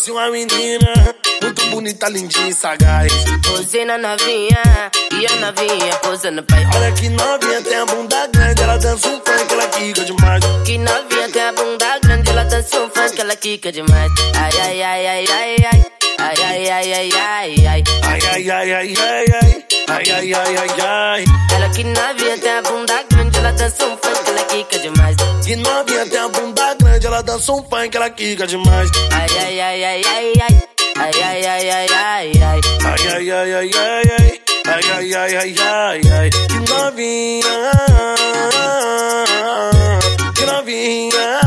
Conheci uma menina, muito bonita, lindinha e sagaz. Posei na novinha, e a novinha posando pai. Olha que novinha tem a bunda grande, ela dança um funk, ela quica demais. Que novinha tem a bunda grande, ela dança um funk, ela quica demais. Ai, ai, ai, ai, ai, ai. Ai, ai, ai, ai, ai, ai. Ai, ai, ai, ai, ai, ai. Ai, ai, ai, ai, ai. Ela que novinha tem a bunda grande, ela dança um funk, ela quica demais. Que novinha tem a bunda grande, ela dança um funk, ela quica demais. Ai, ai, ai, ai, ai, ai. Ai, ai, ai, ai, ai, ai. Ai, ai, ai, ai, ai, ai. Ai, ai, ai, ai, ai, ai. Que novinha. Que novinha.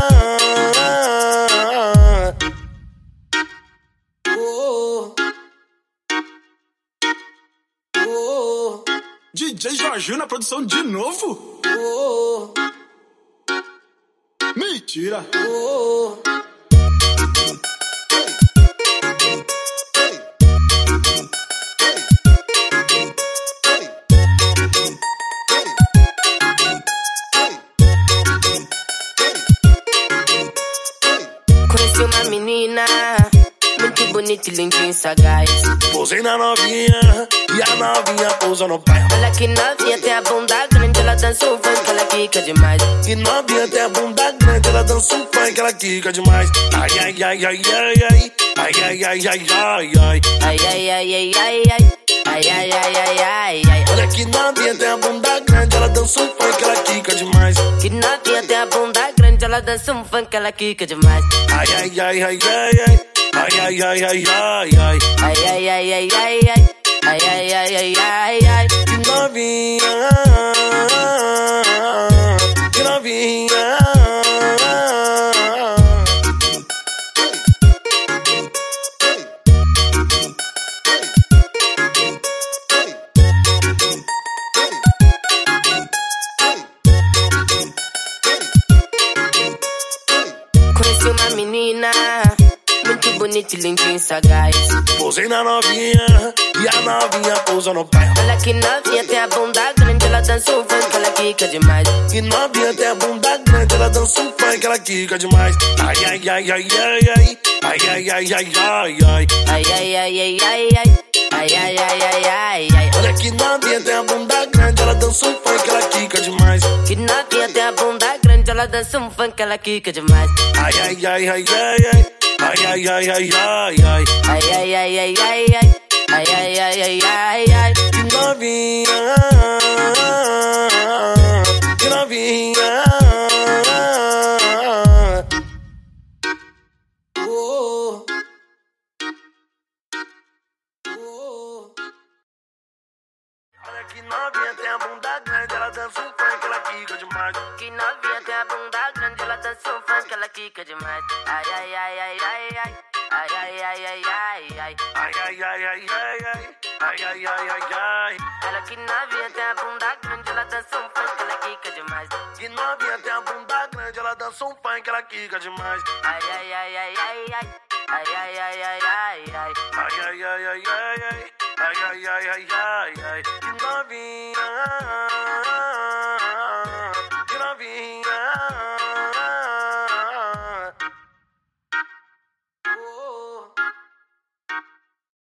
Oh. Oh. DJ Jorginho na produção de novo? Oh. Conheci uma menina, muito bonita e lindinha e sagaz. Pousei na novinha e a novinha pousa no pé. Olha que novinha tem a bunda grande, ela dança um funk, ela quica demais. E novinha tem a bunda ela dança um funk, ela quica demais. Ai, ai, ai, ai, ai, ai. Ai, ai, ai, ai, ai, ai. Ai, ai, ai, ai, ai, ai. Ai, ai, ai, ai, ai, ai. Olha que novinha tem a bunda grande, ela dança um funk, ela quica demais. Que novinha tem a bunda grande, ela dança um funk, ela quica demais. Ai, ai, ai, ai, ai, ai. Ai, ai, ai, ai, ai, ai. Ai, ai, ai, ai, ai, ai. Ai, ai, ai, ai, ai, ai. Que novinha. Que novinha. E lindinha e sagaz. Pousei na novinha e a novinha pousa no pé. Olha que novinha tem a bunda grande, ela dança um funk, ela quica demais. E novinha tem a bunda grande, ela dança um funk, ela quica demais. Ai, ai, ai, ai, ai, ai. Ai, ai, ai, ai, ai, ai. Ai, ai, ai, ai, ai, ai. Ai, ai, ai, ai, ai, ai. Olha que novinha tem a bunda grande, ela dança um funk, ela quica demais. Que novinha tem a bunda grande, ela dança um funk, ela quica demais. Ai, ai, ai, ai, ai, ai. Ai, ai, ai, ai, ai, ai. Ai, ai, ai, ai, ai, ai. Ai, ai, ai, ai, ai, ai. Que novinha. Que novinha. Oh. Oh. Que novinha tem a bunda grande, ela dança um ela quica demais. Ai, ai, ai, ai, ai, ai. Ai, ai, ai, ai, ai, ai. Ai, ai, ai, ai, ai, ai. Ai, ai, ai, ai, ai. Ela que novinha tem a bunda grande, ela dança um funk, ela quica demais. Que novinha tem a bunda grande, ela dança um funk, ela quica demais. Ai, ai, ai, ai, ai, ai. Ai, ai, ai, ai, ai, ai. Ai, ai, ai, ai, ai, ai. Ai, ai, ai, ai, ai, ai. Que novinha. Que novinha.